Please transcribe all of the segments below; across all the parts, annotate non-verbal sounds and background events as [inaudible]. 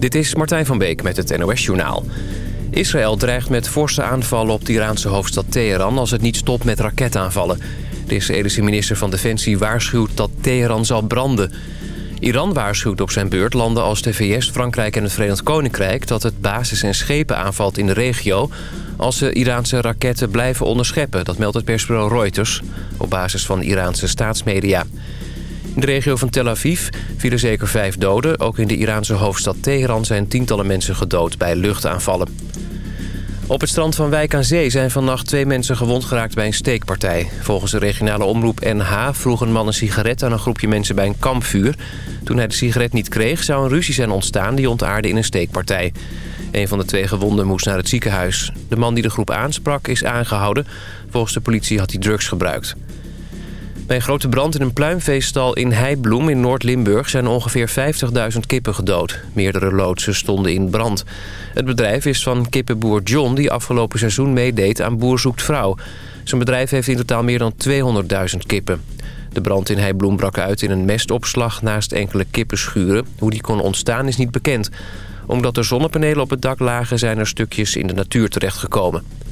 Dit is Martijn van Beek met het NOS-journaal. Israël dreigt met forse aanvallen op de Iraanse hoofdstad Teheran... als het niet stopt met raketaanvallen. De Israëlische minister van Defensie waarschuwt dat Teheran zal branden. Iran waarschuwt op zijn beurt landen als de VS, Frankrijk en het Verenigd Koninkrijk... dat het basis en schepen aanvalt in de regio... als ze Iraanse raketten blijven onderscheppen. Dat meldt het persbureau Reuters op basis van Iraanse staatsmedia. In de regio van Tel Aviv vielen zeker vijf doden. Ook in de Iraanse hoofdstad Teheran zijn tientallen mensen gedood bij luchtaanvallen. Op het strand van Wijk aan Zee zijn vannacht twee mensen gewond geraakt bij een steekpartij. Volgens de regionale omroep NH vroeg een man een sigaret aan een groepje mensen bij een kampvuur. Toen hij de sigaret niet kreeg zou een ruzie zijn ontstaan die ontaarde in een steekpartij. Een van de twee gewonden moest naar het ziekenhuis. De man die de groep aansprak is aangehouden. Volgens de politie had hij drugs gebruikt. Bij een grote brand in een pluimveestal in Heibloem in Noord-Limburg... zijn ongeveer 50.000 kippen gedood. Meerdere loodsen stonden in brand. Het bedrijf is van kippenboer John... die afgelopen seizoen meedeed aan Boer Zoekt Vrouw. Zijn bedrijf heeft in totaal meer dan 200.000 kippen. De brand in Heibloem brak uit in een mestopslag naast enkele kippenschuren. Hoe die kon ontstaan is niet bekend. Omdat er zonnepanelen op het dak lagen... zijn er stukjes in de natuur terechtgekomen.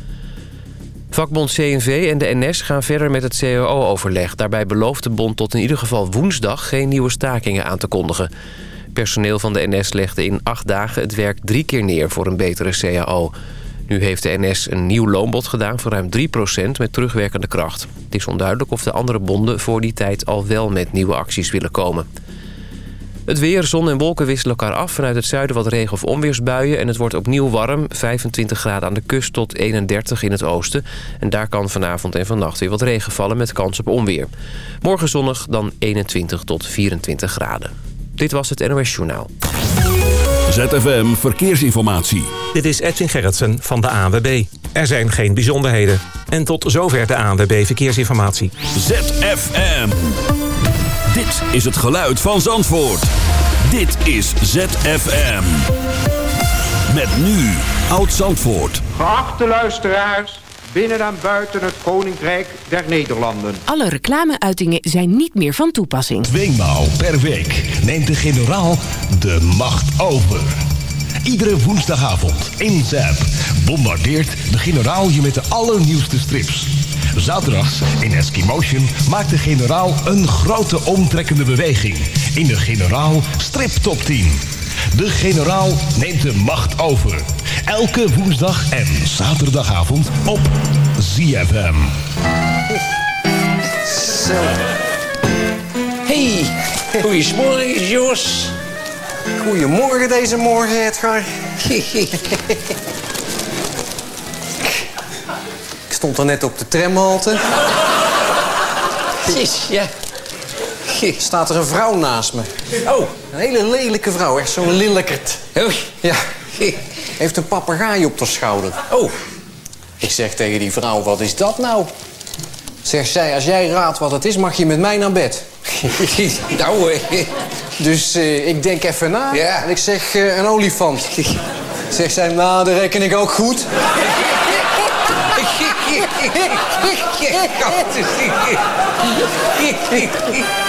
Vakbond CNV en de NS gaan verder met het CAO-overleg. Daarbij belooft de bond tot in ieder geval woensdag geen nieuwe stakingen aan te kondigen. Personeel van de NS legde in acht dagen het werk drie keer neer voor een betere CAO. Nu heeft de NS een nieuw loonbod gedaan voor ruim 3% met terugwerkende kracht. Het is onduidelijk of de andere bonden voor die tijd al wel met nieuwe acties willen komen. Het weer, zon en wolken wisselen elkaar af. Vanuit het zuiden wat regen- of onweersbuien. En het wordt opnieuw warm. 25 graden aan de kust tot 31 in het oosten. En daar kan vanavond en vannacht weer wat regen vallen met kans op onweer. Morgen zonnig, dan 21 tot 24 graden. Dit was het NOS Journaal. ZFM Verkeersinformatie. Dit is Edwin Gerritsen van de ANWB. Er zijn geen bijzonderheden. En tot zover de ANWB Verkeersinformatie. ZFM. Dit is het geluid van Zandvoort. Dit is ZFM. Met nu Oud Zandvoort. Geachte luisteraars, binnen en buiten het Koninkrijk der Nederlanden. Alle reclameuitingen zijn niet meer van toepassing. Tweemaal per week neemt de generaal de macht over. Iedere woensdagavond in ZAP bombardeert de generaal je met de allernieuwste strips. Zaterdags in Eskimotion maakt de generaal een grote omtrekkende beweging in de generaal strip top 10. De generaal neemt de macht over. Elke woensdag en zaterdagavond op ZFM. Zo. Hey, goeiemorgen Jos. Goedemorgen deze morgen, Edgar. [laughs] Ik stond er net op de tramhalte. Jeez, ja. Staat er een vrouw naast me. Oh. Een hele lelijke vrouw, echt zo'n lillekert. Oh. Ja. Heeft een papegaai op haar schouder. Oh. Ik zeg tegen die vrouw, wat is dat nou? Zegt zij, als jij raadt wat het is, mag je met mij naar bed. [laughs] nou, eh, dus uh, ik denk even na. Ja. En ik zeg, uh, een olifant. Zegt zij, nou, dat reken ik ook goed. Que, que, que, que, que, que, que, que, que, que, que, que, que,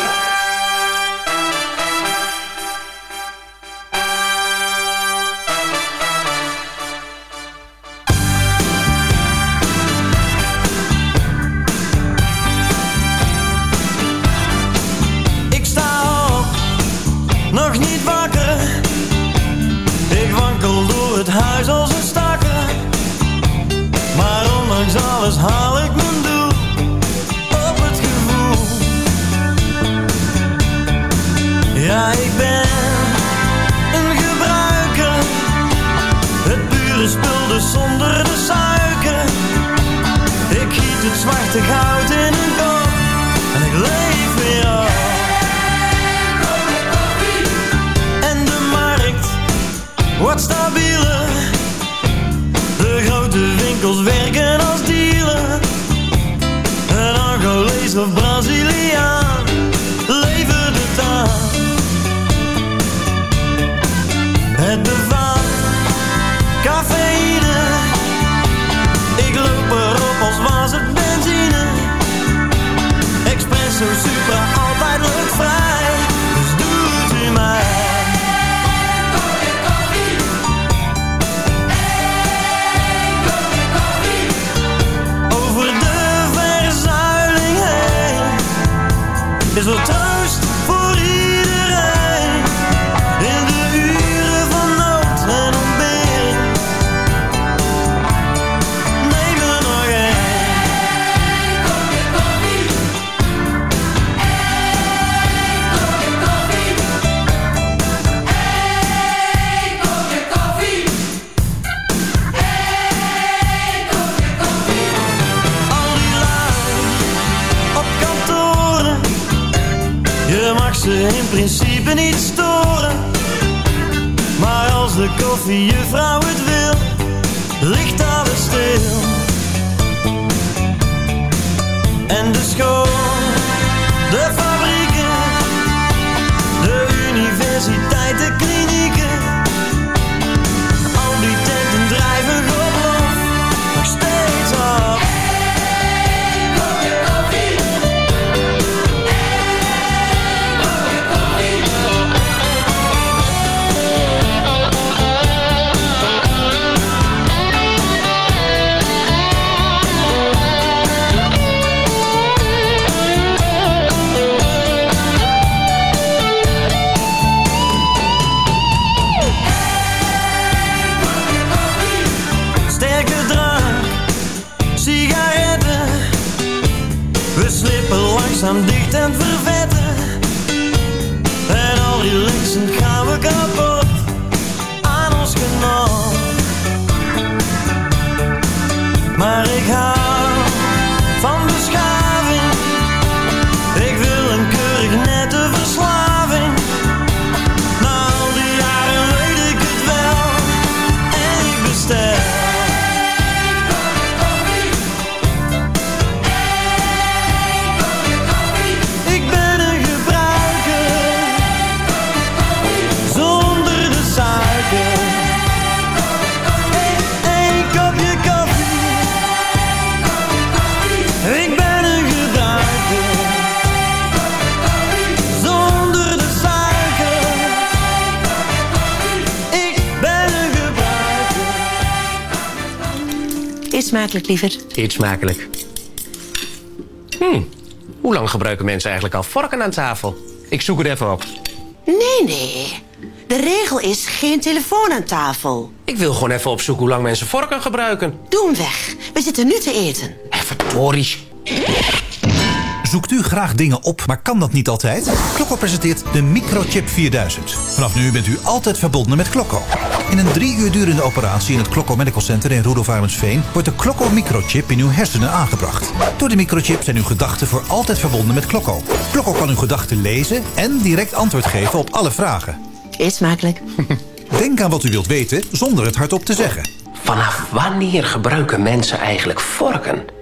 ze in principe niet storen. Maar als de koffiejuffrouw het wil, ligt alles stil. En de school, en vervetten. En al relaxend gaan we kapot aan ons genot. Maar ik hou van beschaving. Smakelijk, liever. Eet smakelijk. Hm, hoe lang gebruiken mensen eigenlijk al vorken aan tafel? Ik zoek het even op. Nee, nee. De regel is geen telefoon aan tafel. Ik wil gewoon even opzoeken hoe lang mensen vorken gebruiken. Doe hem weg. We zitten nu te eten. Verdorie. Zoekt u graag dingen op, maar kan dat niet altijd? Klokko presenteert de Microchip 4000. Vanaf nu bent u altijd verbonden met Klokko. In een drie uur durende operatie in het Klokko Medical Center in Rudolf Arendsveen... wordt de Klokko Microchip in uw hersenen aangebracht. Door de microchip zijn uw gedachten voor altijd verbonden met Klokko. Klokko kan uw gedachten lezen en direct antwoord geven op alle vragen. Eet smakelijk. [laughs] Denk aan wat u wilt weten zonder het hardop te zeggen. Vanaf wanneer gebruiken mensen eigenlijk vorken?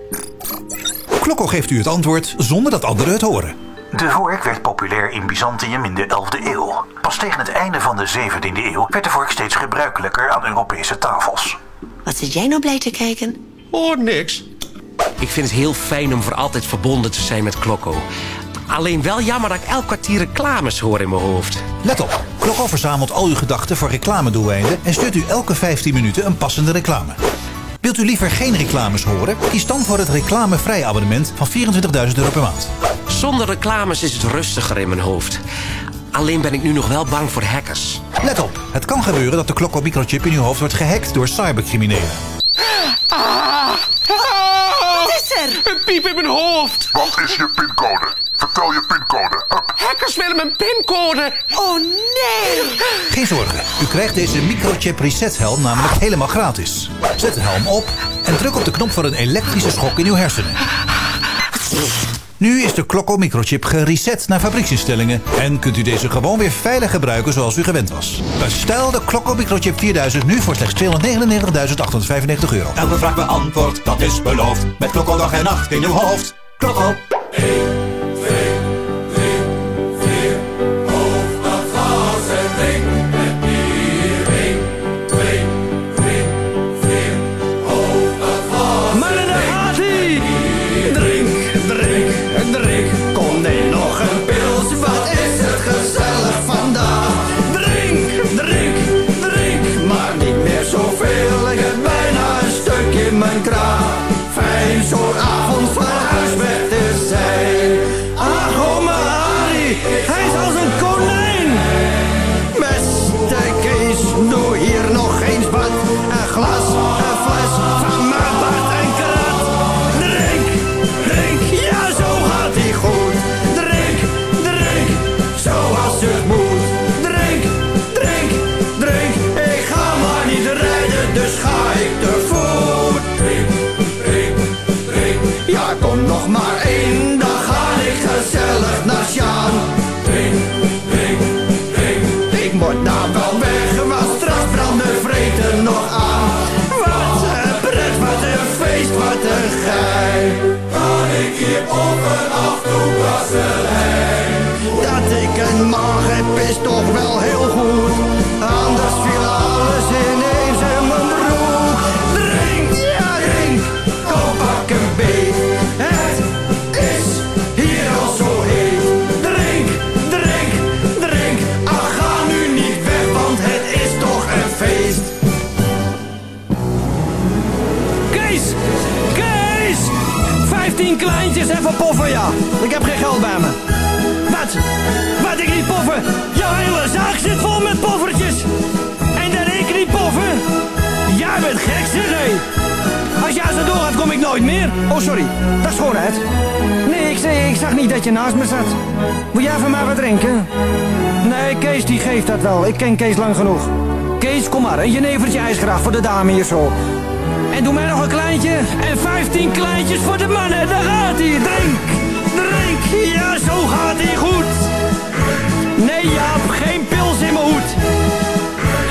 Klokko geeft u het antwoord zonder dat anderen het horen. De vork werd populair in Byzantium in de 11e eeuw. Pas tegen het einde van de 17e eeuw werd de vork steeds gebruikelijker aan Europese tafels. Wat zit jij nou blij te kijken? Oh, niks. Ik vind het heel fijn om voor altijd verbonden te zijn met Klokko. Alleen wel jammer dat ik elk kwartier reclames hoor in mijn hoofd. Let op, Klokko verzamelt al uw gedachten voor reclamedoeleinden... en stuurt u elke 15 minuten een passende reclame. Wilt u liever geen reclames horen? Kies dan voor het reclamevrij abonnement van 24.000 euro per maand. Zonder reclames is het rustiger in mijn hoofd. Alleen ben ik nu nog wel bang voor hackers. Let op, het kan gebeuren dat de Klokko microchip in uw hoofd wordt gehackt door cybercriminelen. Wat is er? Een piep in mijn hoofd. Wat is je pincode? Vertel je pincode. Up. Hackers willen mijn pincode. Oh nee! Geen zorgen, u krijgt deze microchip reset helm namelijk helemaal gratis. Zet de helm op en druk op de knop voor een elektrische schok in uw hersenen. Nu is de Klokko microchip gereset naar fabrieksinstellingen... en kunt u deze gewoon weer veilig gebruiken zoals u gewend was. Bestel de Klokko microchip 4000 nu voor slechts 299.895 euro. Elke vraag beantwoord, dat is beloofd. Met Klokko dag en nacht in uw hoofd. Klokko. Maar Dat ik een mag heb is toch wel heel goed. Anders Oh, sorry. Dat is. Nee, ik, zei, ik zag niet dat je naast me zat. Wil jij van mij wat drinken? Nee, Kees die geeft dat wel. Ik ken Kees lang genoeg. Kees, kom maar. Een jenevertje ijsgraag voor de dame hier zo. En doe mij nog een kleintje. En 15 kleintjes voor de mannen. Daar gaat hij. Drink. Drink. Ja, zo gaat hij goed. Nee, Jaap, geen pils in mijn hoed.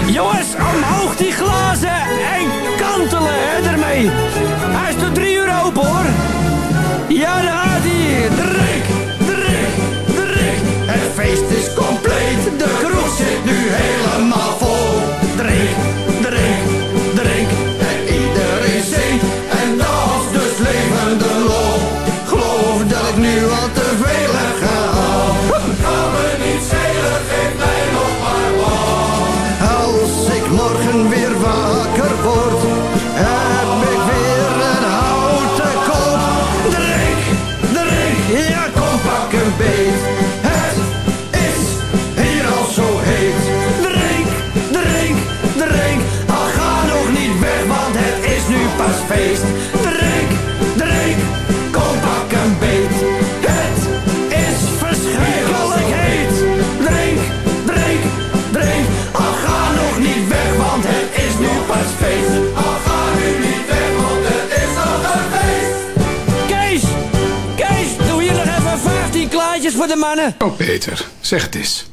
Jongens, omhoog die glazen en kantelen hè, ermee. Hij is tot drie uur open hoor. Ja, daar gaat hij. Drink, drink, drink. Het feest is compleet. De kroeg zit nu helemaal vol. Drink, 15 klaartjes voor de mannen. Oh, Peter, zeg het eens.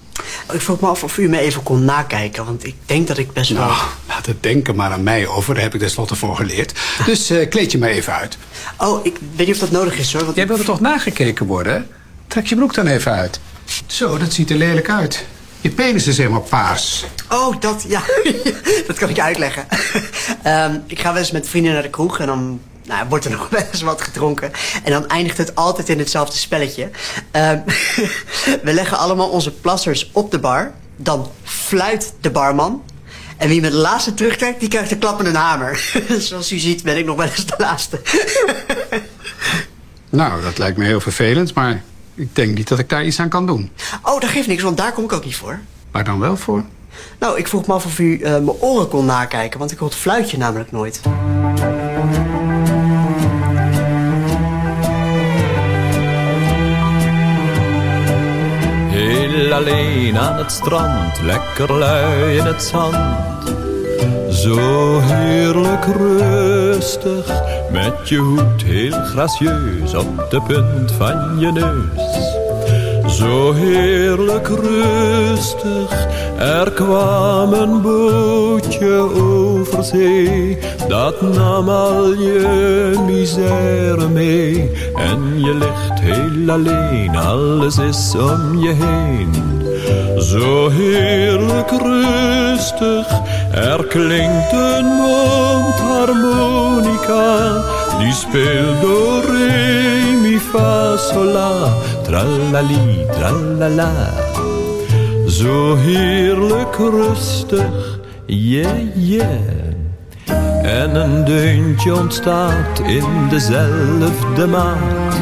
Ik vroeg me af of u me even kon nakijken, want ik denk dat ik best wel... Nou, laat het denken maar aan mij over. Daar heb ik tenslotte voor geleerd. Dus eh, kleed je maar even uit. Oh, ik weet niet of dat nodig is hoor. Want... Jij wilde toch nagekeken worden, hè? Trek je broek dan even uit. Zo, dat ziet er lelijk uit. Je penis is helemaal paars. Oh, dat, ja. [laughs] dat kan ik je uitleggen. [laughs] Ehm, ik ga wel eens met vrienden naar de kroeg en dan nou, wordt er nog [laughs] wel eens wat gedronken. En dan eindigt het altijd in hetzelfde spelletje. Ehm, [laughs] we leggen allemaal onze plassers op de bar. Dan fluit de barman. En wie met de laatste terugtrekt, die krijgt een klap en een hamer. [laughs] Zoals u ziet ben ik nog wel eens de laatste. Nou, dat lijkt me heel vervelend, maar ik denk niet dat ik daar iets aan kan doen. Oh, dat geeft niks, want daar kom ik ook niet voor. Waar dan wel voor? Nou, ik vroeg me af of u eh, mijn oren kon nakijken, want ik hoor het fluitje namelijk nooit. Alleen aan het strand, lekker lui in het zand. Zo heerlijk rustig, met je hoed heel gracieus op de punt van je neus. Zo heerlijk rustig, er kwam een bootje over zee. Dat nam al je misère mee. En je ligt heel alleen, alles is om je heen. Zo heerlijk rustig, er klinkt een mondharmonica. Die speelt door re, mi, fa, sol, tralali, tralala. Zo heerlijk rustig, yeah, yeah. En een deuntje ontstaat in dezelfde maat.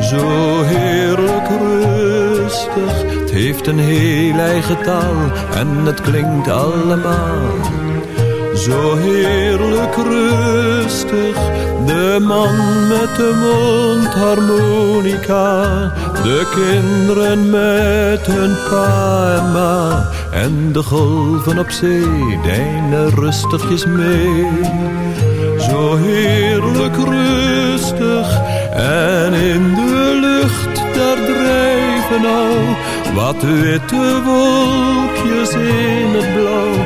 Zo heerlijk rustig, het heeft een heel eigen taal en het klinkt allemaal. Zo heerlijk rustig, de man met de mondharmonica. De kinderen met hun pa en ma. En de golven op zee deinen rustigjes mee. Zo heerlijk rustig en in de lucht daar drijven al wat witte wolkjes in het blauw.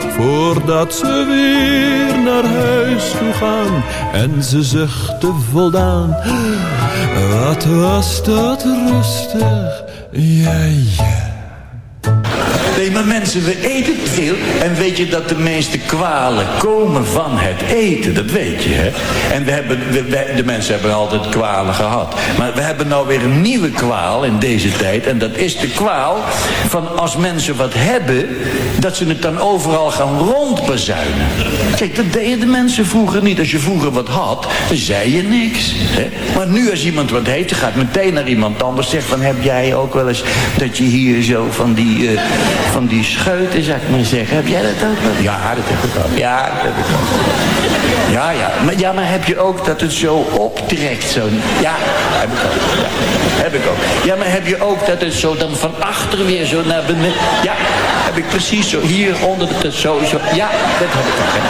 voordat ze weer naar huis toe gaan. En ze zuchtte voldaan, wat was dat rustig, ja ja. Nee, maar mensen, we eten te veel. En weet je dat de meeste kwalen komen van het eten? Dat weet je, hè? En we hebben, de mensen hebben altijd kwalen gehad. Maar we hebben nou weer een nieuwe kwaal in deze tijd. En dat is de kwaal van als mensen wat hebben... dat ze het dan overal gaan rondbezuinen. Kijk, dat deden de mensen vroeger niet. Als je vroeger wat had, dan zei je niks. Hè? Maar nu als iemand wat heeft, dan gaat meteen naar iemand anders. Zegt van, heb jij ook wel eens dat je hier zo van die, eh, van die scheuten, zou ik maar zeggen. Heb jij dat ook? Ja, dat heb ik ook. Ja, dat heb ik ook. Ja, ja. Maar, ja, maar heb je ook dat het zo optrekt? Zo, ja, heb ik ook. Ja, heb ik ook. Ja, maar heb je ook dat het zo dan van achter weer zo naar beneden... Ja, heb ik precies zo. Hier onder de... Zo, zo. Ja, dat heb ik ook.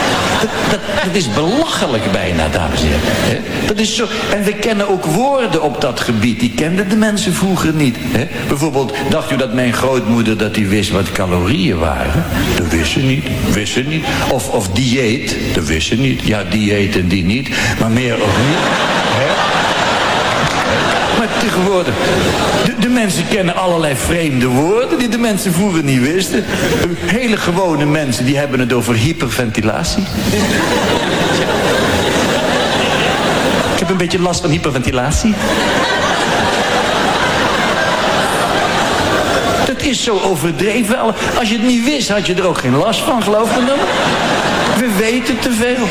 Dat, dat, dat is belachelijk bijna, dames en heren. Dat is zo. En we kennen ook woorden op dat gebied. Die kenden de mensen vroeger niet. Hè. Bijvoorbeeld, dacht u dat mijn grootmoeder dat die wist wat calorieën waren? Dat wist niet. Wist ze niet. Of, of dieet. Dat wist ze niet. Ja, dieet en die niet. Maar meer ook niet. Maar tegenwoordig, de, de mensen kennen allerlei vreemde woorden die de mensen vroeger niet wisten. Hele gewone mensen die hebben het over hyperventilatie. Ik heb een beetje last van hyperventilatie. Is zo overdreven. Als je het niet wist, had je er ook geen last van, geloof me dan. We weten te veel.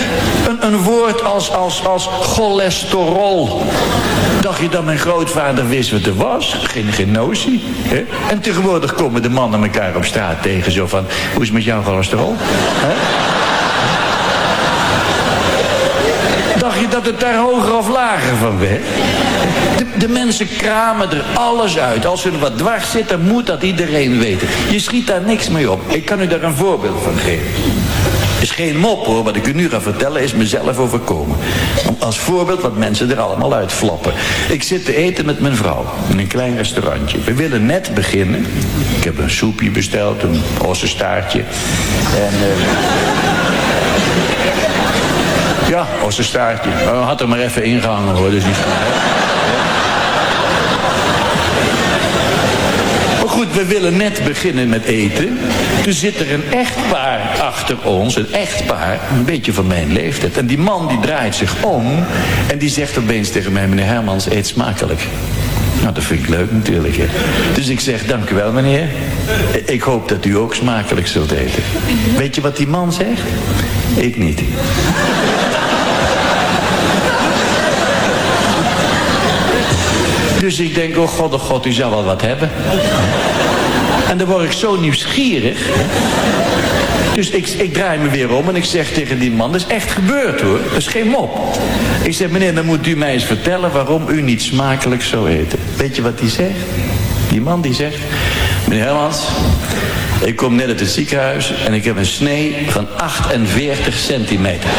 Een, een woord als, als, als cholesterol. Dacht je dat mijn grootvader wist wat er was? Geen, geen notie. Hè? En tegenwoordig komen de mannen elkaar op straat tegen. Zo van, hoe is met jouw cholesterol? Hè? Dacht je dat het daar hoger of lager van werd? De, mensen kramen er alles uit. Als er wat dwars zit, dan moet dat iedereen weten. Je schiet daar niks mee op. Ik kan u daar een voorbeeld van geven. is geen mop hoor, wat ik u nu ga vertellen is mezelf overkomen. Om Als voorbeeld wat mensen er allemaal uitflappen. Ik zit te eten met mijn vrouw in een klein restaurantje. We willen net beginnen. Ik heb een soepje besteld, een ossenstaartje. En... eh, ja, ossenstaartje. Had er maar even ingehangen hoor, dus niet we willen net beginnen met eten. Toen zit er een echtpaar achter ons, een echtpaar, een beetje van mijn leeftijd. En die man die draait zich om en die zegt opeens tegen mij, meneer Hermans, eet smakelijk. Nou, dat vind ik leuk natuurlijk. Hè. Dus ik zeg, dank u wel meneer. Ik hoop dat u ook smakelijk zult eten. Weet je wat die man zegt? Ik niet. Dus ik denk, oh god, oh god, u zal wel wat hebben. En dan word ik zo nieuwsgierig. Dus ik, ik draai me weer om en ik zeg tegen die man, dat is echt gebeurd hoor. Dat is geen mop. Ik zeg, meneer, dan moet u mij eens vertellen waarom u niet smakelijk zou eten. Weet je wat die zegt? Die man die zegt, meneer Hermans, ik kom net uit het ziekenhuis en ik heb een snee van 48 centimeter.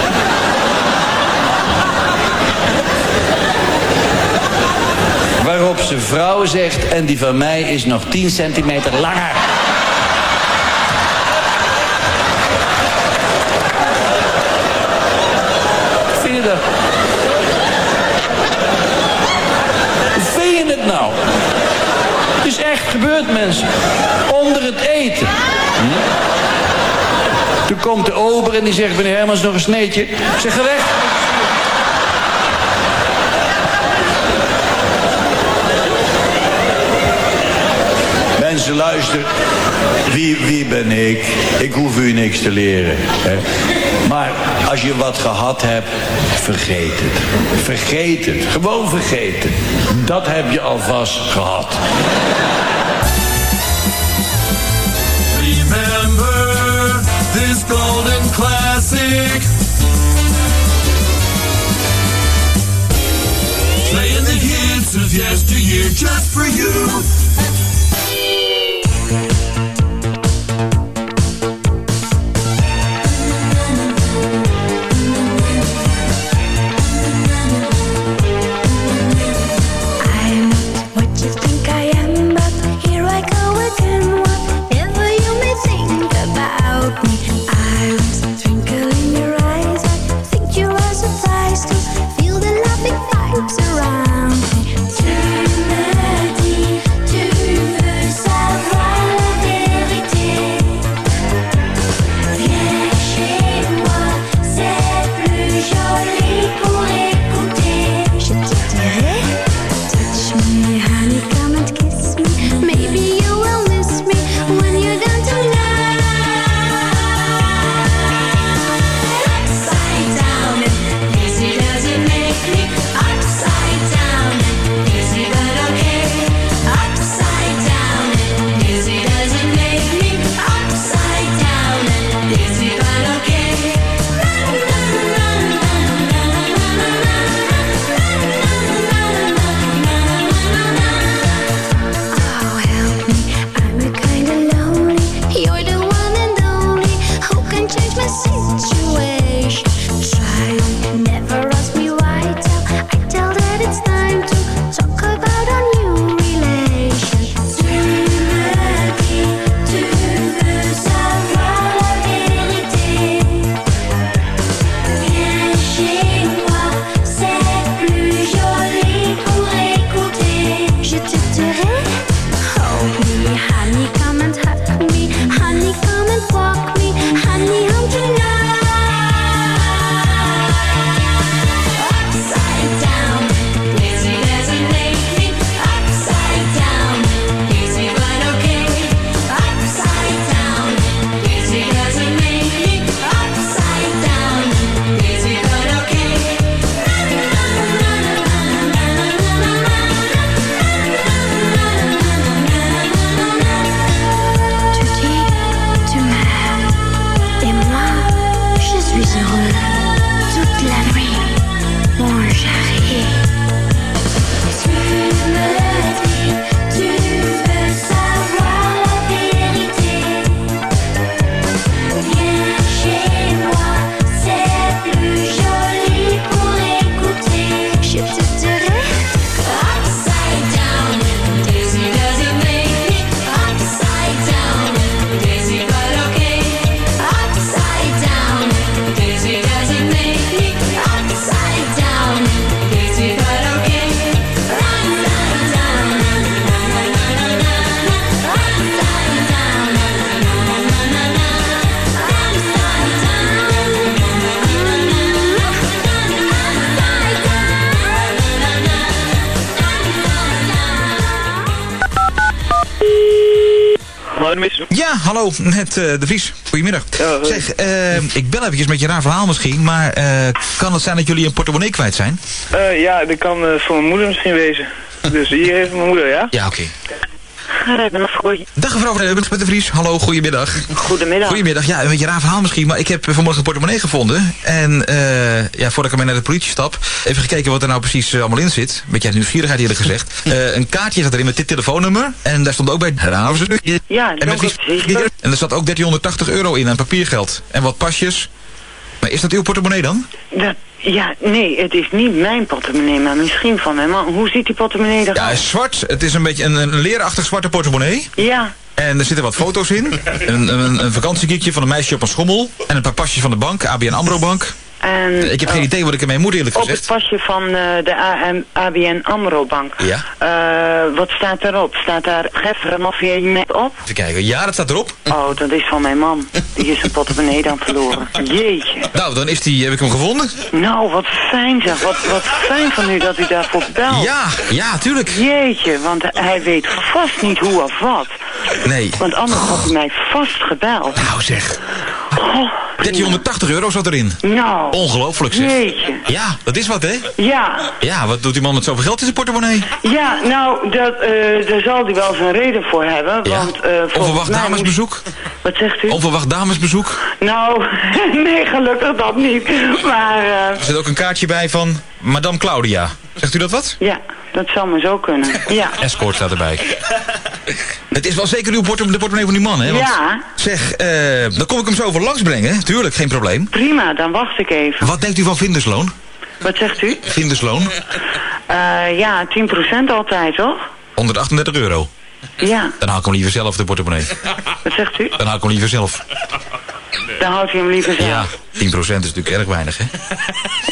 Waarop zijn vrouw zegt, en die van mij is nog 10 centimeter langer. Vind je dat? Vind je het nou? Het is echt gebeurd, mensen. Onder het eten. Hm? Toen komt de ober en die zegt, meneer Hermans, nog een sneetje. Ik zeg, weg. Mensen, luister. Wie, wie ben ik? Ik hoef u niks te leren. Hè? Maar als je wat gehad hebt, vergeet het. Vergeet het. Gewoon vergeten. Dat heb je alvast gehad. Remember this golden classic. The just for you. mas. Hallo, met eh, De Vries. Goedemiddag. zeg, eh, ik bel eventjes met je raar verhaal misschien, maar eh, kan het zijn dat jullie een portemonnee kwijt zijn? Ja, dat kan voor mijn moeder misschien wezen. [laughs] Dus hier heeft mijn moeder, ja? Ja, oké. Dag mevrouw Van Eubens met De Vries. Hallo, goedemiddag. Goedemiddag. Goedemiddag. Ja, een beetje raar verhaal misschien, maar ik heb vanmorgen een portemonnee gevonden. En eh, ja, voordat ik ermee naar de politie stap, even gekeken wat er nou precies eh, allemaal in zit. Een beetje uit nieuwsgierigheid eerlijk gezegd. [laughs] Eh, een kaartje zat erin met dit telefoonnummer. En daar stond ook bij Raven. Ja, en, met en er zat ook 1380 euro in aan papiergeld. En wat pasjes. Maar is dat uw portemonnee dan? Dat, ja, nee, het is niet mijn portemonnee, maar misschien van mijn man. Hoe ziet die portemonnee eruit? Ja, zwart. Het is een beetje een, een leerachtig zwarte portemonnee. Ja. En er zitten wat foto's in. Een, een, een vakantiekiekje van een meisje op een schommel. En een paar pasjes van de bank, ABN AMRO bank. En, Ik heb geen idee wat ik ermee moet eerlijk Op het gezegd. pasje van eh, de AM, ABN AMRO Bank. Ja. Eh, wat staat erop? Staat daar of je op? Even kijken. Ja, dat staat erop. Oh, dat is van mijn man. Die is zijn portemonnee dan verloren. Jeetje. Nou, dan is die, heb ik hem gevonden. Nou, wat fijn zeg. Wat, wat fijn van u dat u daarvoor belt. Ja, ja, tuurlijk. Jeetje, want hij weet vast niet hoe of wat. Nee. Want anders had hij mij vast gebeld. Nou zeg. Oh, 1380 euro zat erin. Nou. Ongelooflijk zeg. Jeetje. Ja, dat is wat hè? Ja. Ja, wat doet die man met zoveel geld in zijn portemonnee? Ja, nou, dat, eh, daar zal hij wel zijn reden voor hebben. Ja. Want, volgens Onverwacht damesbezoek? Wat zegt u? Onverwacht damesbezoek? Nou, [laughs] nee, gelukkig dat niet. Maar, eh, Er zit ook een kaartje bij van Madame Claudia. Zegt u dat wat? ja, dat zou maar zo kunnen. [laughs] Ja. Escort staat erbij. [laughs] Het is wel zeker uw portem de portemonnee van die man, hè? Want, Ja. Zeg, eh, dan kom ik hem zo over langs brengen. Tuurlijk, geen probleem. Prima, dan wacht ik even. Wat denkt u van vindersloon? Wat zegt u? Vindersloon? [laughs] Eh, ja, 10% altijd, toch? 138 euro. Ja. Dan haal ik hem liever zelf, de portemonnee. Wat zegt u? Dan haal ik hem liever zelf. Dan houdt u hem liever zelf. Ja, 10% is natuurlijk erg weinig, hè?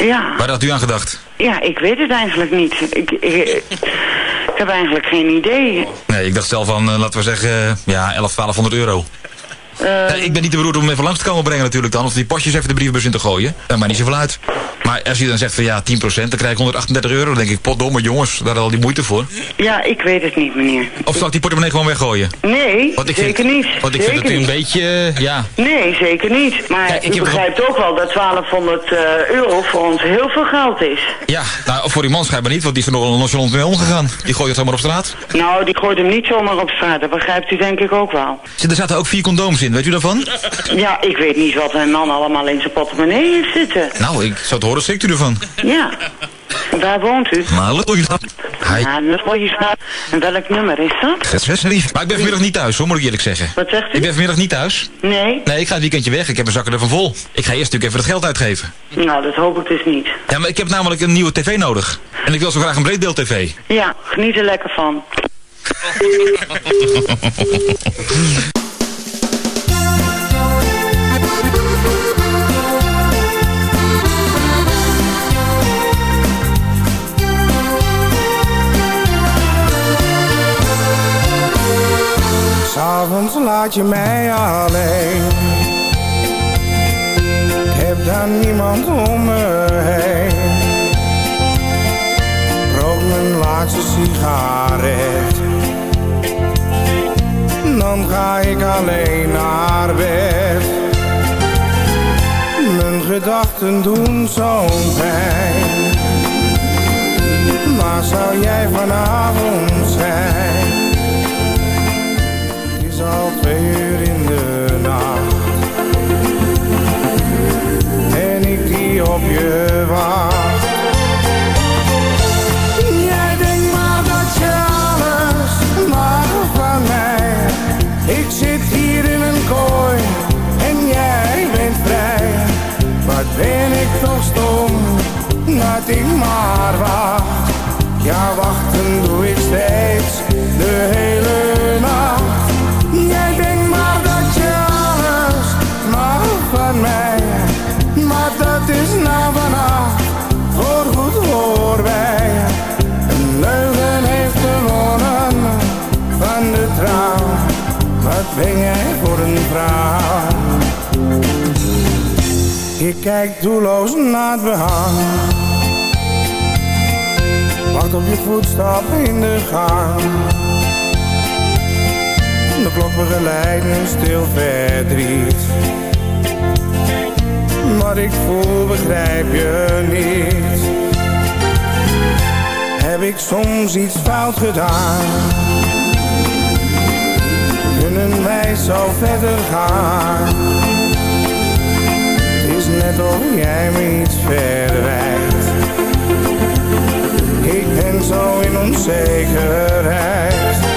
Ja. Waar had u aan gedacht? Ja, ik weet het eigenlijk niet. Ik, ik, ik heb eigenlijk geen idee. Nee, ik dacht zelf van, eh, laten we zeggen, ja, 11, 1200 euro. Eh, ik ben niet de beroerd om hem even langs te komen brengen natuurlijk dan. Of die pasjes even de brievenbus in te gooien. Dat maakt niet zoveel uit. Maar als je dan zegt van ja, 10%, dan krijg ik 138 euro. Dan denk ik, potdomme jongens, daar al die moeite voor. ja, ik weet het niet, meneer. Of zal ik die portemonnee gewoon weggooien? Nee, Want ik zeker vind, niet. Want ik zeker vind het niet. een beetje, eh, ja... Nee, zeker niet. Maar ik u begrijpt ook wel dat 1200 eh, euro voor ons heel veel geld is. Ja, nou, voor die man schijnbaar niet, want die is er nog nonchalant mee omgegaan. Die gooit het zomaar op straat. Nou, die gooit hem niet zomaar op straat. Dat begrijpt u denk ik ook wel. Er zaten ook vier condooms in, weet u daarvan? Ja, ik weet niet wat mijn man allemaal in zijn portemonnee heeft zitten. Nou, ik zou het horen, schrikt u ervan. Ja. Waar woont u? Moet je snappen. En welk nummer is dat? Zes lief. Maar ik ben vanmiddag niet thuis hoor, moet ik eerlijk zeggen. Wat zegt u? Ik ben vanmiddag niet thuis. Nee? Nee, ik ga het weekendje weg. Ik heb een zakken ervan vol. Ik ga eerst natuurlijk even het geld uitgeven. Nou, dat hoop ik dus niet. Ja, maar ik heb namelijk een nieuwe tv nodig. En ik wil zo graag een breedbeeld tv. Ja, geniet er lekker van. [laughs] S'avonds laat je mij alleen. Ik heb dan niemand om me heen. Rook mijn laatste sigaret. Dan ga ik alleen naar bed. Mijn gedachten doen zo'n pijn. Waar zou jij vanavond zijn? Al twee uur in de nacht. En ik die op je wacht. Jij denkt maar dat je alles mag van mij. Ik zit hier in een kooi en jij bent vrij. Wat ben ik toch stom dat ik maar wacht. Ja, wachten doe ik steeds de hele ben jij voor een vrouw Je kijkt doelloos naar het behang Wacht op je voetstap in de gang De klok begeleidt stil verdriet. Wat ik voel begrijp je niet. Heb ik soms iets fout gedaan? Wij zo verder gaan? Het is net of jij me iets verwijt. Ik ben zo in onzekerheid.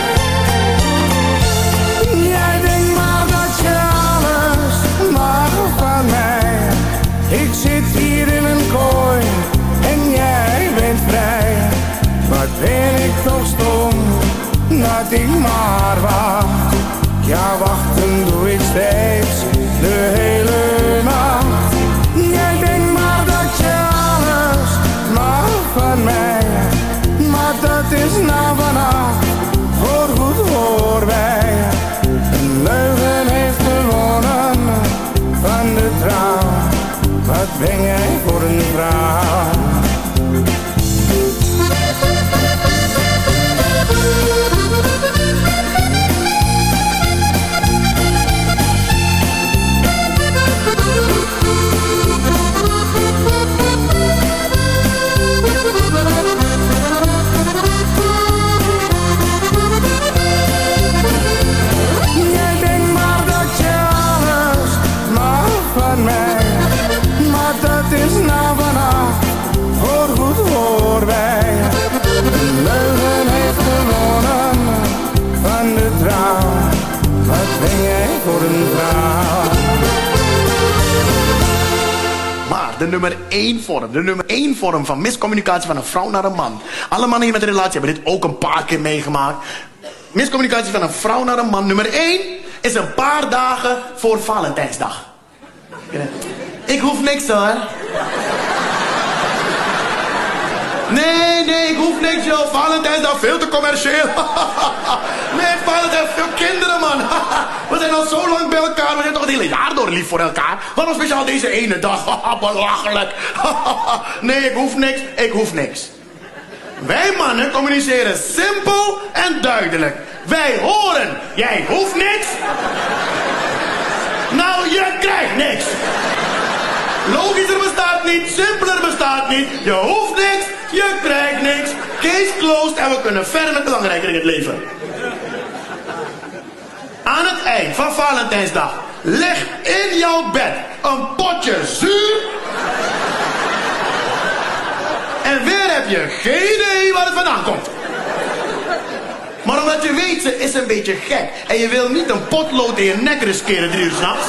Nummer 1 vorm, de nummer 1 vorm van miscommunicatie van een vrouw naar een man. Alle mannen hier met een relatie hebben dit ook een paar keer meegemaakt. Miscommunicatie van een vrouw naar een man. Nummer 1 is een paar dagen voor Valentijnsdag. Ik hoef niks hoor. Nee, nee, ik hoef niks joh. Valentijnsdag veel te commercieel. [laughs] nee, Valentijn, veel kinderen man. [laughs] we zijn al zo lang bij elkaar. We zijn toch het hele jaar door lief voor elkaar. Waarom speciaal deze ene dag? [laughs] Belachelijk. nee, ik hoef niks. Ik hoef niks. Wij mannen communiceren simpel en duidelijk. Wij horen, jij hoeft niks. Nou, je krijgt niks. Logischer bestaat niet, simpeler bestaat niet. Je hoeft niks, je krijgt niks. Case closed en we kunnen verder met belangrijker in het leven. Aan het eind van Valentijnsdag leg in jouw bed een potje zuur. En weer heb je geen idee waar het vandaan komt. Maar omdat je weet, ze is een beetje gek. En je wil niet een potlood in je nek riskeren drie uur s'nachts.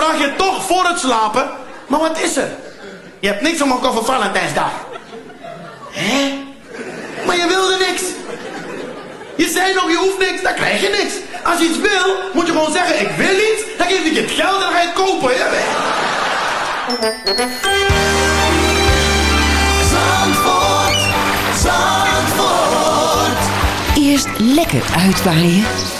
Vraag je toch voor het slapen. Maar wat is er? Je hebt niks om elkaar voor Valentijnsdag. Hè? Maar je wilde niks. Je zei nog, je hoeft niks, dan krijg je niks. Als je iets wil, moet je gewoon zeggen, ik wil iets. Dan geef ik je het geld en dan ga je het kopen. Ja, Zandvoort, Zandvoort. Eerst lekker uitwaaien.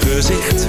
Gezicht.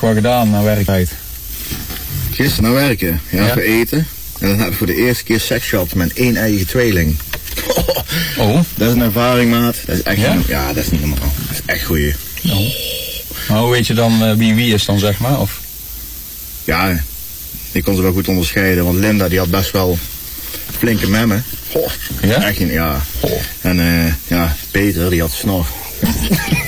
nog gedaan na werktijd? Gisteren naar werken. Ja, voor eten. En dan heb ik voor de eerste keer seks gehad met één eigen tweeling. [laughs] Oh. Dat is een ervaring, maat. Dat is echt ja? Ja, dat is niet normaal. Dat is echt goeie. Nou. Maar hoe weet je dan eh, wie wie is dan, zeg maar? Of? Ja, ik kon ze wel goed onderscheiden. Want Linda, die had best wel flinke memmen. Ja? Echt, ja. Oh. En eh, ja, Peter, die had snor. [laughs]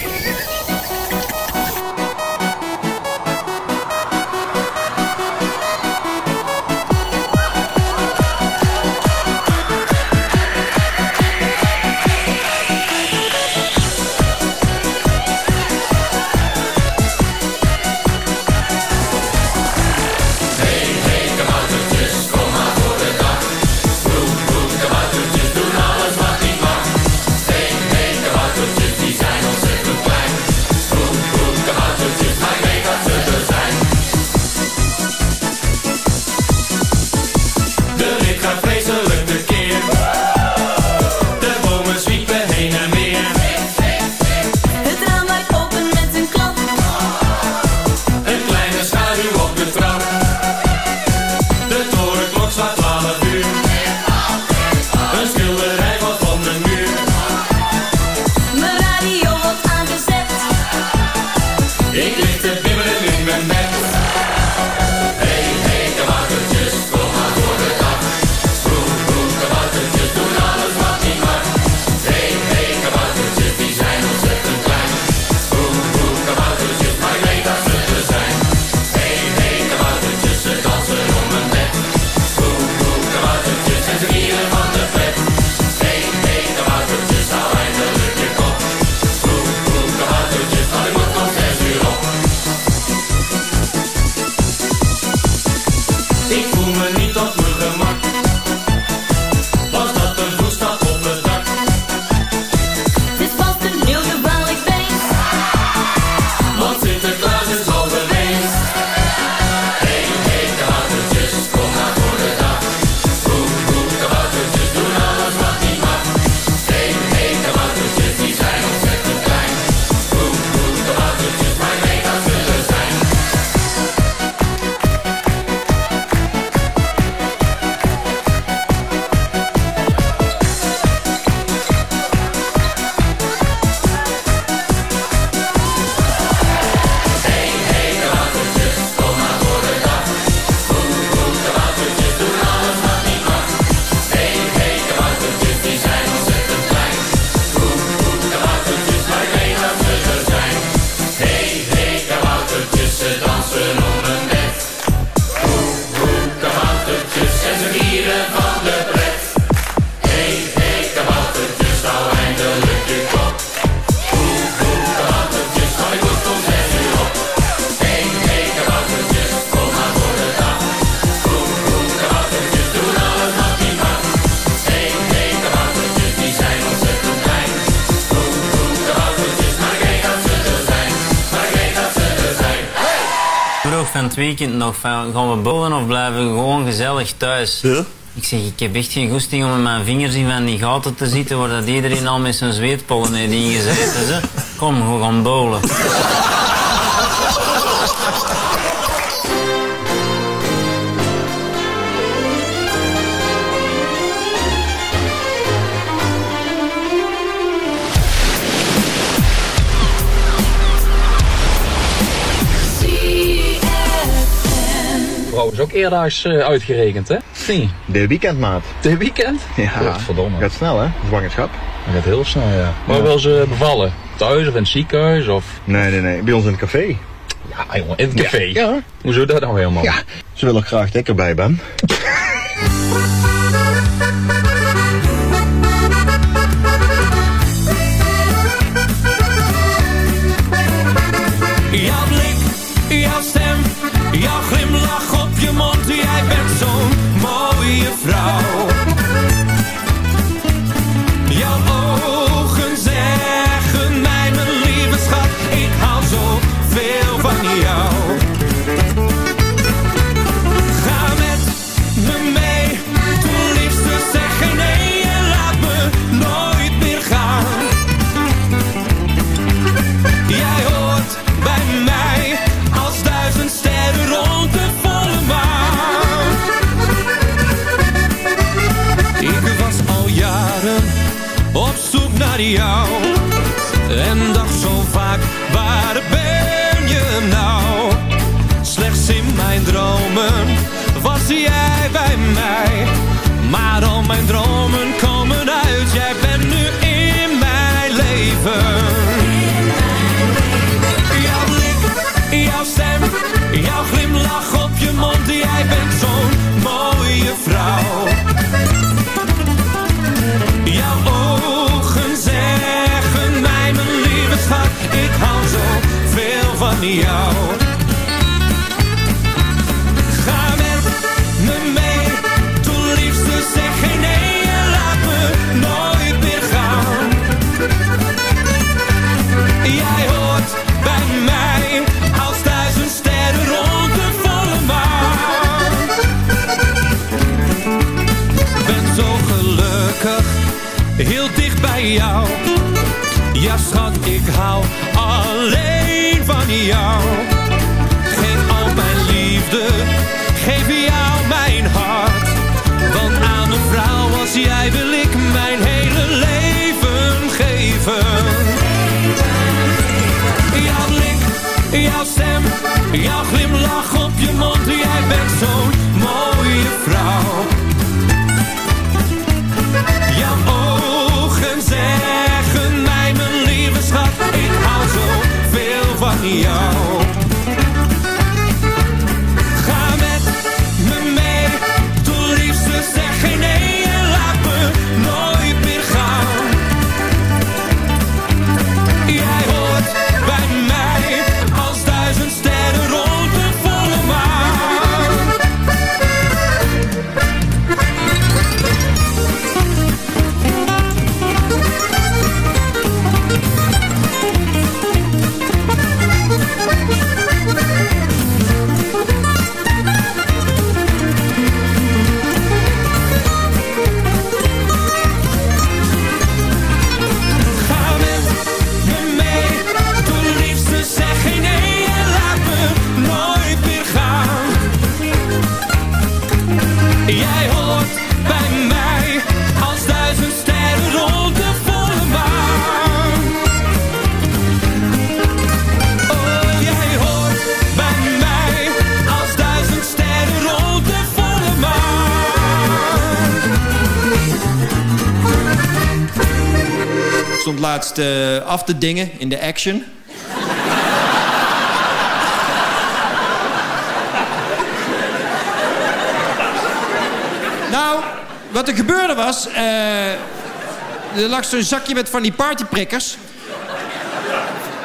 weekend nog van, gaan we bowlen of blijven we gewoon gezellig thuis? Ik zeg, ik heb echt geen goesting om met mijn vingers in van die gaten te zitten waar dat iedereen al met zijn zweetpollen heeft ingezeten. Ze. Kom, we gaan bowlen. Vrouw is ook eerdaags eh, uitgerekend, hè? Nee. De weekendmaat. De weekend? Ja. Godverdomme. Gaat snel, hè? Zwangerschap. Dat gaat heel snel, ja. Waar wil ze bevallen? Thuis of in het ziekenhuis? Of... Nee, nee, nee. Bij ons in het café. Ja, jongen, in het café? Ja. Hoezo dat nou helemaal? Ja. Ze wil ook graag dat ik erbij ben. Jouw blik, jouw stem, jouw je mond. Jij bent zo'n mooie vrouw. Jouw ogen zeggen mij, mijn lieve schat, ik hou zo veel van jou. Af te dingen in de action. nou, wat er gebeurde was... eh, er lag zo'n zakje met van die partyprikkers.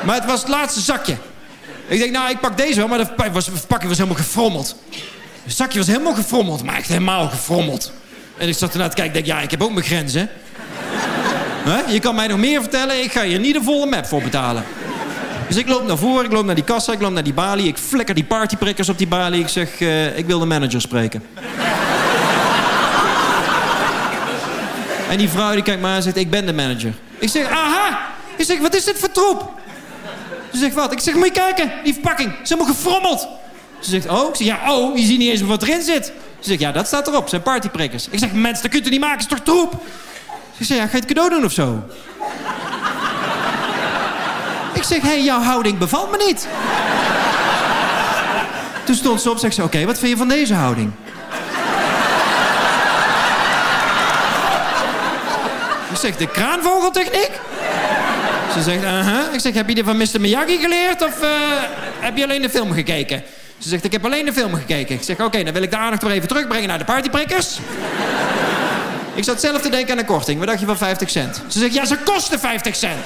Maar het was het laatste zakje. Ik denk, nou, ik pak deze wel, maar de pa- was, helemaal gefrommeld. Het zakje was helemaal gefrommeld, maar echt helemaal gefrommeld. En ik zat ernaar te kijken, denk, ja, ik heb ook mijn grenzen. Je kan mij nog meer vertellen, ik ga hier niet de volle map voor betalen. Dus ik loop naar voren, ik loop naar die kassa, ik loop naar die balie. Ik flikker die partyprikkers op die balie. Ik zeg, eh, ik wil de manager spreken. en die vrouw die kijkt me aan en zegt, ik ben de manager. Ik zeg, aha! Ik zeg, wat is dit voor troep? Ze zegt, wat? Ik zeg, moet je kijken, die verpakking. Ze is helemaal gefrommeld. Ze zegt, oh? Ik zeg, ja, oh, je ziet niet eens wat erin zit. Ze zegt, ja, dat staat erop, zijn partyprikkers. Ik zeg, mensen, dat kunt u niet maken, is toch troep? Ze zegt, ja, ga je het cadeau doen of zo? Ik zeg, hé, hey, jouw houding bevalt me niet. Toen stond ze op, zegt ze, oké, wat vind je van deze houding? Ik zeg, de kraanvogeltechniek? Ze zegt, aha. Ik zeg, heb je die van Mr. Miyagi geleerd of eh, heb je alleen de film gekeken? Ze zegt, ik heb alleen de film gekeken. Ik zeg, oké, dan wil ik de aandacht weer even terugbrengen naar de partyprikkers. Ik zat zelf te denken aan een korting. Wat dacht je van 50 cent? Ze zegt, ja, ze kosten 50 cent.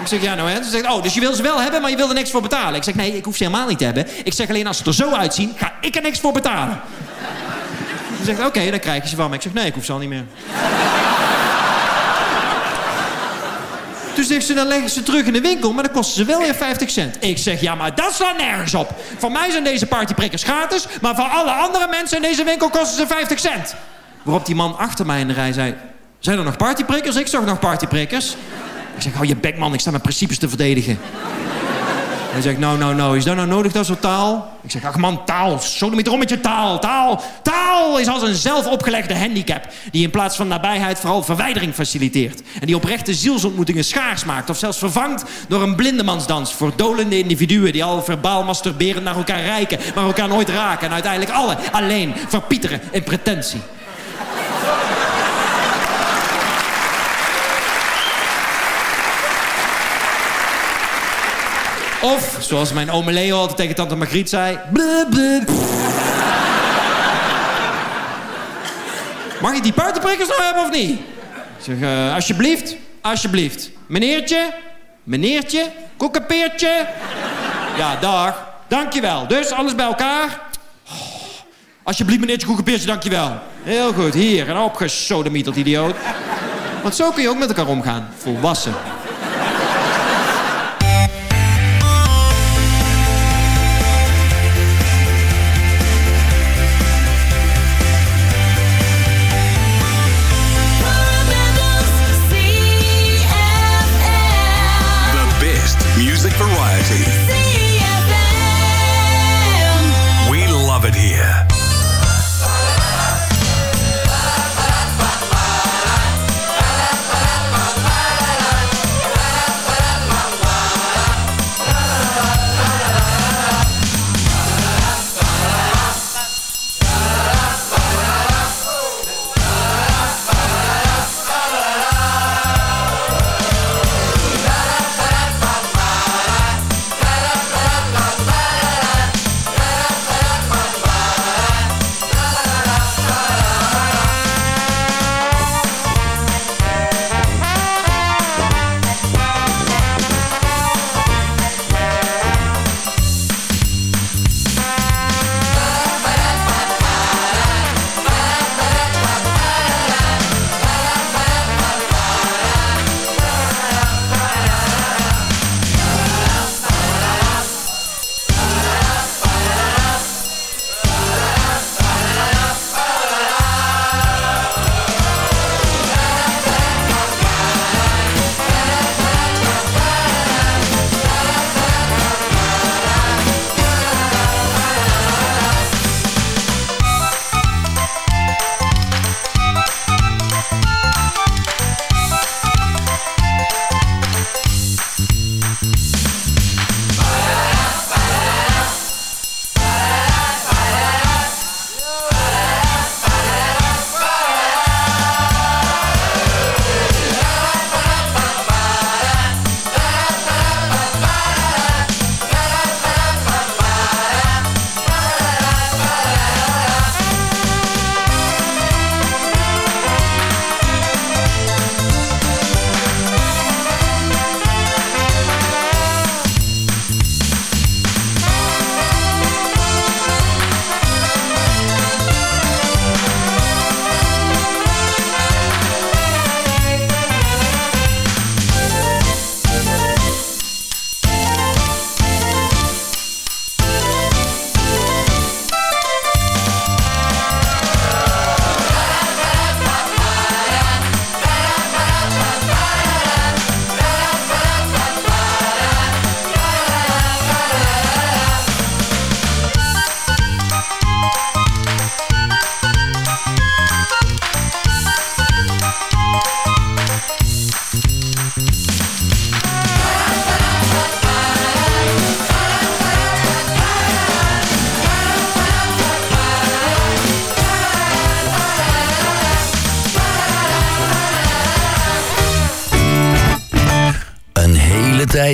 Ik zeg, ja nou hè. Ze zegt, oh, dus je wil ze wel hebben, maar je wil er niks voor betalen. Ik zeg, nee, ik hoef ze helemaal niet te hebben. Ik zeg alleen, als ze er zo uitzien, ga ik er niks voor betalen. Ze zegt, oké, dan krijg je ze van me. Ik zeg, nee, ik hoef ze al niet meer. Toen zegt ze, dan leggen ze terug in de winkel, maar dan kosten ze wel weer 50 cent. Ik zeg, ja, maar dat slaat nergens op. Voor mij zijn deze partyprikkers gratis, maar voor alle andere mensen in deze winkel kosten ze 50 cent. Waarop die man achter mij in de rij zei, zijn er nog partyprikkers? Ik zag nog partyprikkers. Ik zeg, hou je bek man, ik sta mijn principes te verdedigen. Hij zegt, nou, nou, nou, is dat nou nodig, dat soort taal? Ik zeg, ach man, taal, niet erom met je taal. Taal, taal is als een zelfopgelegde handicap... die in plaats van nabijheid vooral verwijdering faciliteert. En die oprechte zielsontmoetingen schaars maakt... of zelfs vervangt door een blindemansdans... voor dolende individuen die al verbaal masturberend naar elkaar reiken... maar elkaar nooit raken en uiteindelijk alle alleen verpieteren in pretentie. Of, zoals mijn ome Leo altijd tegen tante Margriet zei... Mag ik die partyprikkers nou hebben of niet? Ik zeg, eh, alsjeblieft, alsjeblieft. Meneertje, meneertje, koekenpeertje. Ja, dag. Dankjewel. Dus, alles bij elkaar. Oh, alsjeblieft, meneertje, koekenpeertje, dankjewel. Heel goed, hier. En opgesodemieterd, idioot. Want zo kun je ook met elkaar omgaan. Volwassen. country.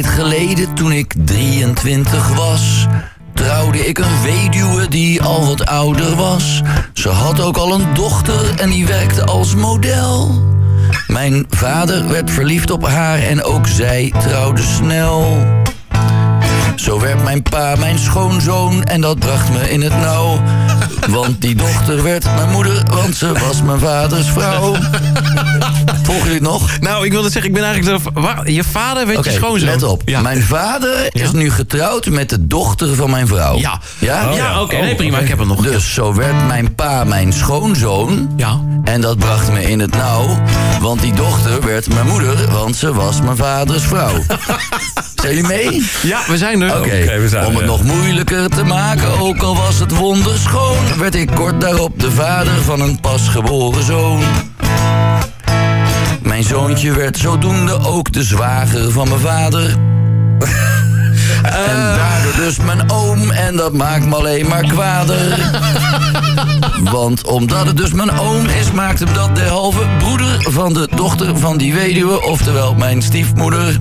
Tijd geleden, toen ik 23 was, trouwde ik een weduwe die al wat ouder was. Ze had ook al een dochter en die werkte als model. Mijn vader werd verliefd op haar en ook zij trouwde snel. Zo werd mijn pa mijn schoonzoon en dat bracht me in het nauw. Want die dochter werd mijn moeder, want ze was mijn vaders vrouw. Volgen jullie het nog? Nou, ik wilde zeggen, ik ben eigenlijk... Wa- je vader werd je schoonzoon. let op. Mijn vader is nu getrouwd met de dochter van mijn vrouw. Ja. Ja, Oh, ja, oké. Nee, prima, ik heb hem nog. Dus zo werd mijn pa mijn schoonzoon. Ja. En dat bracht me in het nauw. Want die dochter werd mijn moeder, want ze was mijn vaders vrouw. [laughs] Zijn jullie mee? Ja, we zijn er. Oké, we zijn om het er. nog moeilijker te maken, ook al was het wonderschoon, werd ik kort daarop de vader van een pasgeboren zoon. Mijn zoontje werd zodoende ook de zwager van mijn vader. [laughs] En daardoor dus mijn oom en dat maakt me alleen maar kwader. Want omdat het dus mijn oom is, maakt hem dat de halve broeder van de dochter van die weduwe, oftewel mijn stiefmoeder.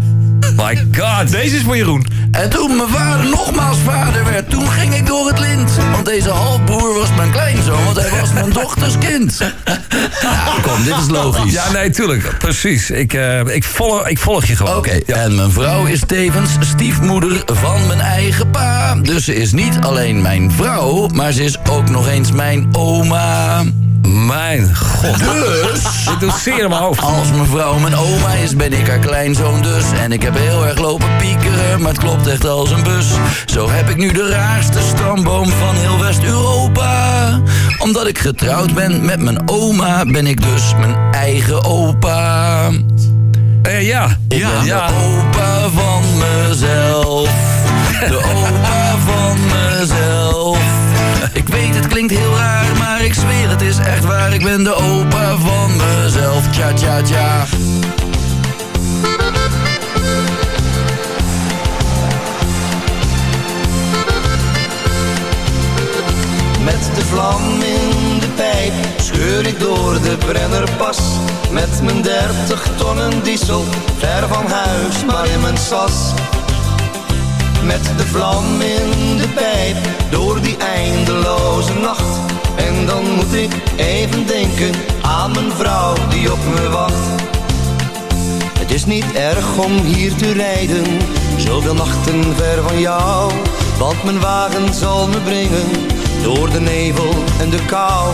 My god, deze is voor Jeroen. En toen mijn vader nogmaals vader werd, toen ging ik door het lint. Want deze halfbroer was mijn kleinzoon, want hij was mijn dochters kind. Nou, kom, dit is logisch. Ja, nee, tuurlijk. Precies. Ik, eh, ik, volg, ik volg je gewoon. Oké, en mijn vrouw is tevens stiefmoeder van mijn eigen pa. Dus ze is niet alleen mijn vrouw, maar ze is ook nog eens mijn oma. Mijn god. Dus, Dit doet zeer in mijn hoofd. als mijn vrouw mijn oma is, ben ik haar kleinzoon dus. En ik heb heel erg lopen piekeren, maar het klopt echt als een bus. Zo heb ik nu de raarste stamboom van heel West-Europa. Omdat ik getrouwd ben met mijn oma, ben ik dus mijn eigen opa. Eh, ja. Ik ja. ben ja. de opa van mezelf. De opa van mezelf. Ik weet het klinkt heel raar, maar ik zweer het is echt waar. Ik ben de opa van mezelf. Tja tja tja. Met de vlam in de pijp scheur ik door de Brennerpas. Met mijn dertig tonnen diesel, ver van huis, maar in mijn sas. Met de vlam in de pijp, door die eindeloze nacht. En dan moet ik even denken aan mijn vrouw die op me wacht. Het is niet erg om hier te rijden, zoveel nachten ver van jou. Want mijn wagen zal me brengen, door de nevel en de kou.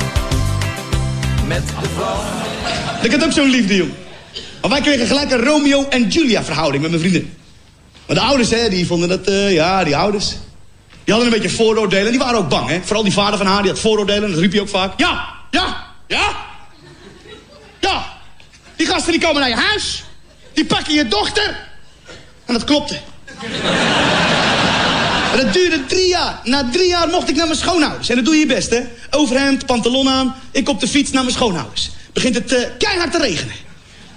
Met de vrouw Ik had ook zo'n liefde, jong. Maar wij kregen gelijk een Romeo en Julia verhouding met mijn vrienden. Maar de ouders, hè, die vonden dat, eh, ja, die ouders. Die hadden een beetje vooroordelen. En die waren ook bang, hè. Vooral die vader van haar, die had vooroordelen. Dat riep hij ook vaak. Ja, ja, ja. Ja. Die gasten die komen naar je huis. Die pakken je dochter. En dat klopte. En dat duurde drie jaar. Na drie jaar mocht ik naar mijn schoonouders. En dat doe je je best, hè. Overhemd, pantalon aan. Ik op de fiets naar mijn schoonouders. Begint het eh, keihard te regenen.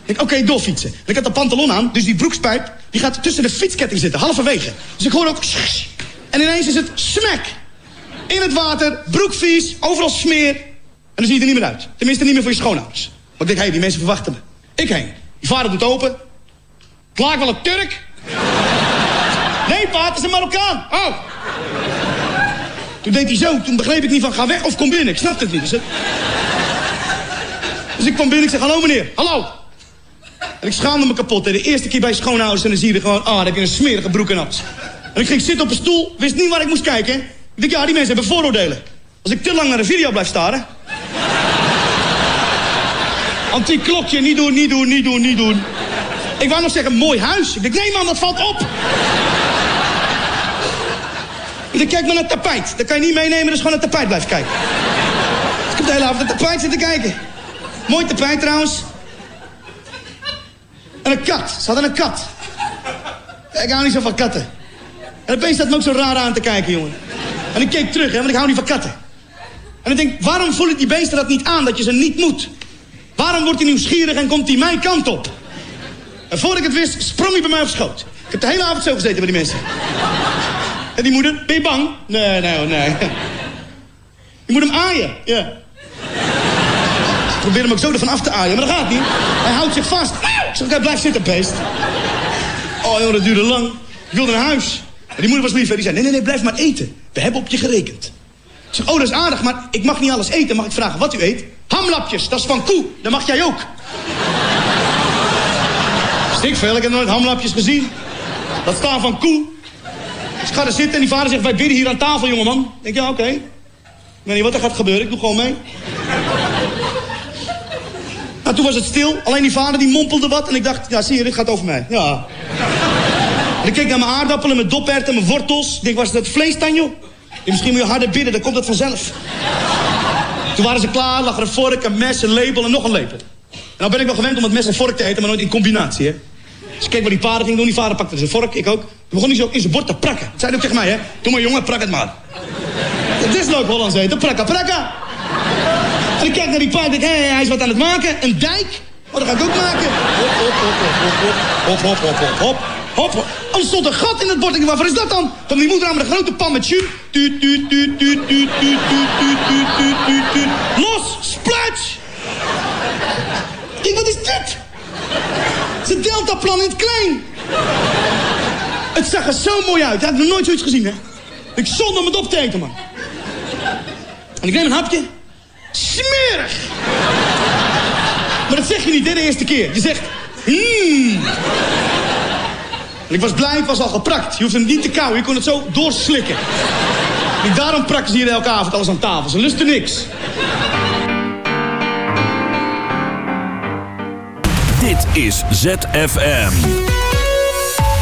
Ik oké, doorfietsen. En ik had de pantalon aan, dus die broekspijp... die gaat tussen de fietsketting zitten, halverwege. Dus ik hoor ook... En ineens is het smek. In het water, broekvies, overal smeer. En dan zie je er niet meer uit. Tenminste, niet meer voor je schoonouders. Want ik denk, hé, die mensen verwachten me. Ik heen. Die vader doet open. Klaar wel een Turk? Nee, pa, het is een Marokkaan. Oh. Toen deed hij zo. Toen begreep ik niet van, ga weg of kom binnen. Ik snapte het niet. Dus, het- dus ik kwam binnen. Ik zeg, hallo meneer. Hallo. En ik schaamde me kapot. hè. De eerste keer bij schoonouders en dan zie je er gewoon... Ah, dan heb je een smerige broek en. En ik ging zitten op een stoel. Wist niet waar ik moest kijken. Ik denk, ja, die mensen hebben vooroordelen. Als ik te lang naar de video blijf staren... Anti-klokje, niet doen, niet doen, niet doen, niet doen. Ik wou nog zeggen, mooi huis. Ik denk, nee man, dat valt op. Ik kijk maar naar het tapijt. Dat kan je niet meenemen, dus gewoon naar het tapijt blijven kijken. Dus ik heb de hele avond naar het tapijt zitten kijken. Mooi tapijt trouwens. En een kat. Ze hadden een kat. Ik hou niet zo van katten. En opeens staat me ook zo raar aan te kijken, jongen. En ik keek terug, hè, want ik hou niet van katten. En ik denk, waarom voelen die beesten dat niet aan, dat je ze niet moet? Waarom wordt hij nieuwsgierig en komt hij mijn kant op? En voordat ik het wist, sprong hij bij mij op schoot. Ik heb de hele avond zo gezeten bij die mensen. En die moeder, ben je bang? Nee, nee, oh, nee. Je moet hem aaien, ja. Ik probeer hem ook zo ervan af te aaien, maar dat gaat niet. Hij houdt zich vast. Ik zeg, blijf zitten, beest. Oh, joh, dat duurde lang. Ik wilde naar huis. Maar die moeder was lief, die zei, nee, nee, nee, blijf maar eten. We hebben op je gerekend. Ik zeg, oh, dat is aardig, maar ik mag niet alles eten. Mag ik vragen wat u eet? Hamlapjes, dat is van koe. Dat mag jij ook. Stik veel, ik heb nooit hamlapjes gezien. Dat staan van koe. Dus ik ga er zitten en die vader zegt, wij bidden hier aan tafel, jongeman. Ik denk, ja, oké. Ik weet wat er gaat gebeuren, ik doe gewoon mee. Nou, toen was het stil. Alleen die vader die mompelde wat. En ik dacht, ja, zie je, dit gaat over mij. Ja. En ik keek naar mijn aardappelen, mijn doperwten, mijn wortels. Ik denk, was dat vlees dan, joh? Misschien moet je harder bidden, dan komt het vanzelf. Toen waren ze klaar, lag er een vork, een mes, een lepel en nog een lepel. En nou ben ik wel gewend om het mes en vork te eten, maar nooit in combinatie, hè. Dus ik keek wat die vader ging doen. Die vader pakte zijn vork, ik ook. Begon hij zo in zijn bord te prakken. Dat zei hij ook tegen mij, hè. Doe maar, jongen, prak het maar. Het is leuk Hollands eten, prakka, prakka. En ik kijk naar die paard en denk, hé, hij is wat aan het maken. Een dijk? Oh, dat ga ik ook maken. Hop, hop, hop, hop, hop, hop, hop, hop, hop, hop, hop. Oh, er stond een gat in het bord. Ik waarvoor is dat dan? Dan die moeder aan met een grote pan met jus. Tuut, tuut, tuut, tuut, tuut, tuut, tuut, tuut, tuut, tuut. Los, splats. Ik wat is dit? Het is een deltaplan in het klein. Het zag er zo mooi uit. Ik had nog nooit zoiets gezien, hè. Ik zonde om het op man. En ik neem een hapje. Smerig! Maar dat zeg je niet, de eerste keer. Je zegt, mmm. En ik was blij, het was al geprakt. Je hoeft hem niet te kauwen, je kon het zo doorslikken. En daarom prakken ze hier elke avond alles aan tafel. Ze lusten niks. Dit is ZFM.